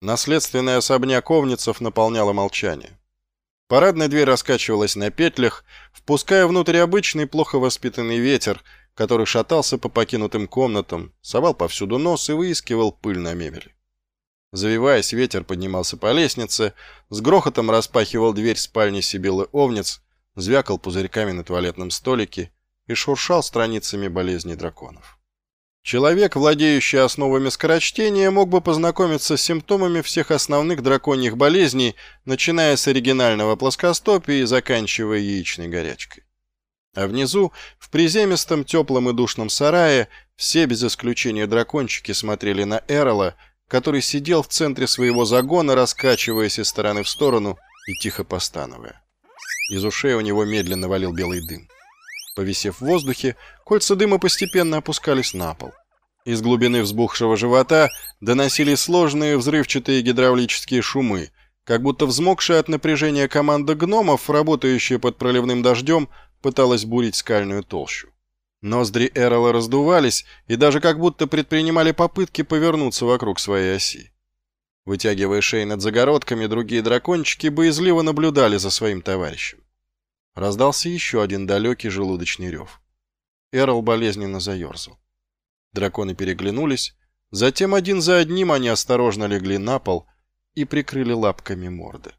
Наследственный особняк Овницев наполняло молчание. Парадная дверь раскачивалась на петлях, впуская внутрь обычный плохо воспитанный ветер, который шатался по покинутым комнатам, совал повсюду нос и выискивал пыль на мебели. Завиваясь, ветер поднимался по лестнице, с грохотом распахивал дверь спальни Сибилы Овниц, звякал пузырьками на туалетном столике и шуршал страницами болезней драконов. Человек, владеющий основами скорочтения, мог бы познакомиться с симптомами всех основных драконьих болезней, начиная с оригинального плоскостопия и заканчивая яичной горячкой. А внизу, в приземистом, теплом и душном сарае, все без исключения дракончики смотрели на Эрола, который сидел в центре своего загона, раскачиваясь из стороны в сторону и тихо постановая. Из ушей у него медленно валил белый дым. Повисев в воздухе, кольца дыма постепенно опускались на пол. Из глубины взбухшего живота доносились сложные взрывчатые гидравлические шумы, как будто взмокшая от напряжения команда гномов, работающая под проливным дождем, пыталась бурить скальную толщу. Ноздри Эрола раздувались и даже как будто предпринимали попытки повернуться вокруг своей оси. Вытягивая шеи над загородками, другие дракончики боязливо наблюдали за своим товарищем. Раздался еще один далекий желудочный рев. Эрл болезненно заерзал. Драконы переглянулись, затем один за одним они осторожно легли на пол и прикрыли лапками морды.